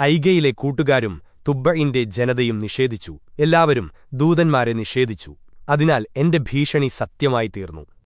ഐഗയിലെ കൂട്ടുകാരും തുബ്ബയിന്റെ ജനതയും നിഷേധിച്ചു. എല്ലാവരും ദൂതന്മാരെ നിഷേധിച്ചു. അതിനാൽ എന്റെ ഭീഷണി സത്യമായി തീർന്നു